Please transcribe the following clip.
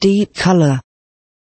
deep color.